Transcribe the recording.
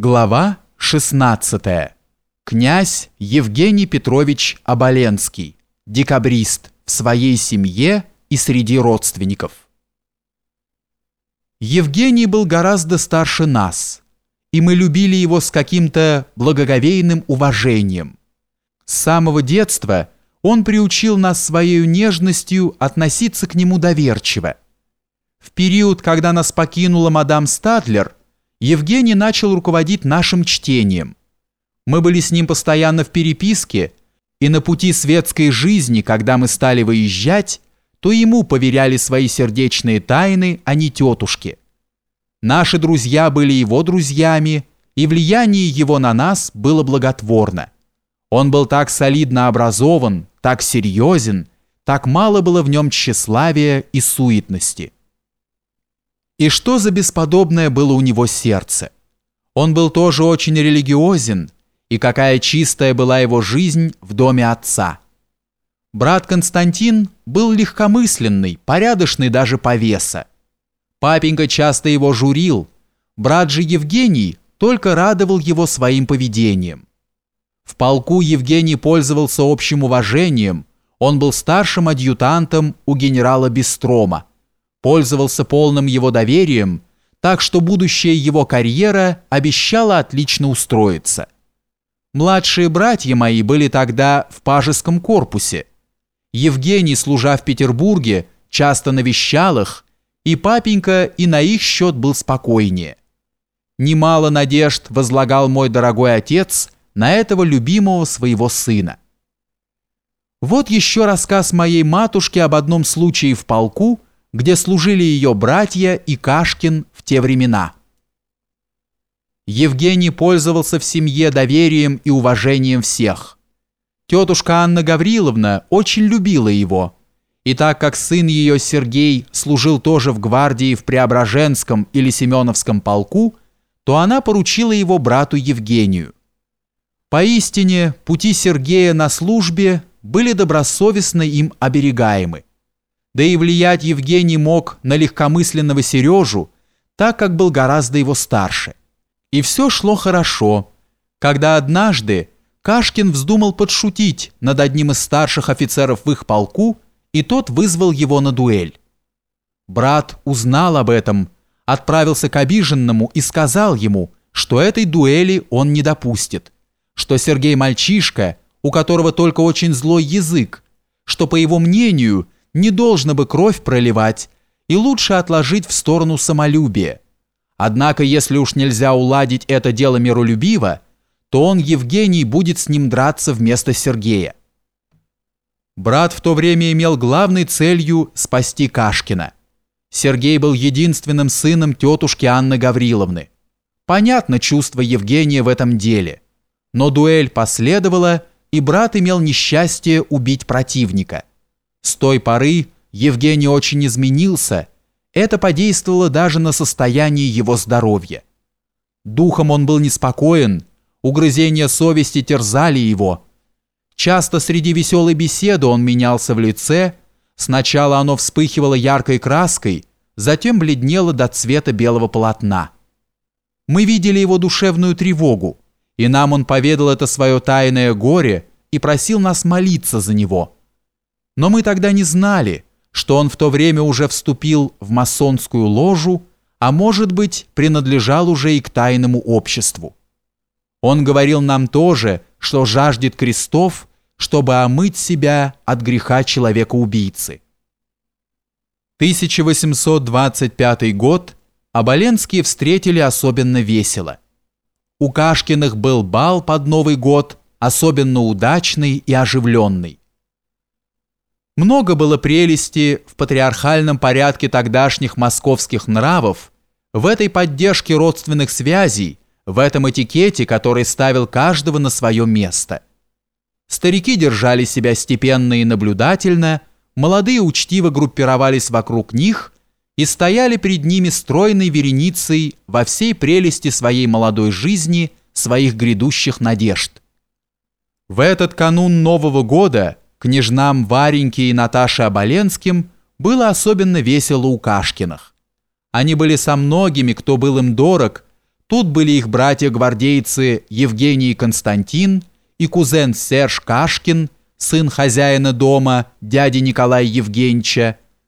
Глава 16. Князь Евгений Петрович Оболенский, декабрист, в своей семье и среди родственников. Евгений был гораздо старше нас, и мы любили его с каким-то благоговейным уважением. С самого детства он приучил нас своей нежностью относиться к нему доверчиво. В период, когда нас покинула мадам Стадлер, Евгений начал руководить нашим чтением. Мы были с ним постоянно в переписке, и на пути светской жизни, когда мы стали выезжать, то ему поверяли свои сердечные тайны, а не тетушке. Наши друзья были его друзьями, и влияние его на нас было благотворно. Он был так солидно образован, так серьезен, так мало было в нем тщеславия и суетности. И что за бесподобное было у него сердце? Он был тоже очень религиозен, и какая чистая была его жизнь в доме отца. Брат Константин был легкомысленный, порядочный даже по веса. Папенька часто его журил, брат же Евгений только радовал его своим поведением. В полку Евгений пользовался общим уважением, он был старшим адъютантом у генерала Бестрома пользовался полным его доверием, так что будущая его карьера обещала отлично устроиться. Младшие братья мои были тогда в пажеском корпусе. Евгений, служа в Петербурге, часто навещал их, и папенька и на их счет был спокойнее. Немало надежд возлагал мой дорогой отец на этого любимого своего сына. Вот еще рассказ моей матушки об одном случае в полку – где служили ее братья и Кашкин в те времена. Евгений пользовался в семье доверием и уважением всех. Тетушка Анна Гавриловна очень любила его, и так как сын ее Сергей служил тоже в гвардии в Преображенском или Семеновском полку, то она поручила его брату Евгению. Поистине, пути Сергея на службе были добросовестно им оберегаемы. Да и влиять Евгений мог на легкомысленного Сережу, так как был гораздо его старше. И все шло хорошо, когда однажды Кашкин вздумал подшутить над одним из старших офицеров в их полку, и тот вызвал его на дуэль. Брат узнал об этом, отправился к обиженному и сказал ему, что этой дуэли он не допустит, что Сергей мальчишка, у которого только очень злой язык, что, по его мнению, не должно бы кровь проливать и лучше отложить в сторону самолюбие. Однако, если уж нельзя уладить это дело миролюбиво, то он, Евгений, будет с ним драться вместо Сергея. Брат в то время имел главной целью спасти Кашкина. Сергей был единственным сыном тетушки Анны Гавриловны. Понятно чувство Евгения в этом деле. Но дуэль последовала, и брат имел несчастье убить противника. С той поры Евгений очень изменился, это подействовало даже на состояние его здоровья. Духом он был неспокоен, угрызения совести терзали его. Часто среди веселой беседы он менялся в лице, сначала оно вспыхивало яркой краской, затем бледнело до цвета белого полотна. Мы видели его душевную тревогу, и нам он поведал это свое тайное горе и просил нас молиться за него – но мы тогда не знали, что он в то время уже вступил в масонскую ложу, а может быть, принадлежал уже и к тайному обществу. Он говорил нам тоже, что жаждет крестов, чтобы омыть себя от греха человека-убийцы. 1825 год Оболенские встретили особенно весело. У Кашкиных был бал под Новый год, особенно удачный и оживленный. Много было прелести в патриархальном порядке тогдашних московских нравов, в этой поддержке родственных связей, в этом этикете, который ставил каждого на свое место. Старики держали себя степенно и наблюдательно, молодые учтиво группировались вокруг них и стояли перед ними стройной вереницей во всей прелести своей молодой жизни, своих грядущих надежд. В этот канун Нового года – княжнам Вареньке и Наташе Оболенским было особенно весело у Кашкиных. Они были со многими, кто был им дорог. Тут были их братья-гвардейцы Евгений и Константин и кузен Серж Кашкин, сын хозяина дома, дяди Николая Евгеньевича,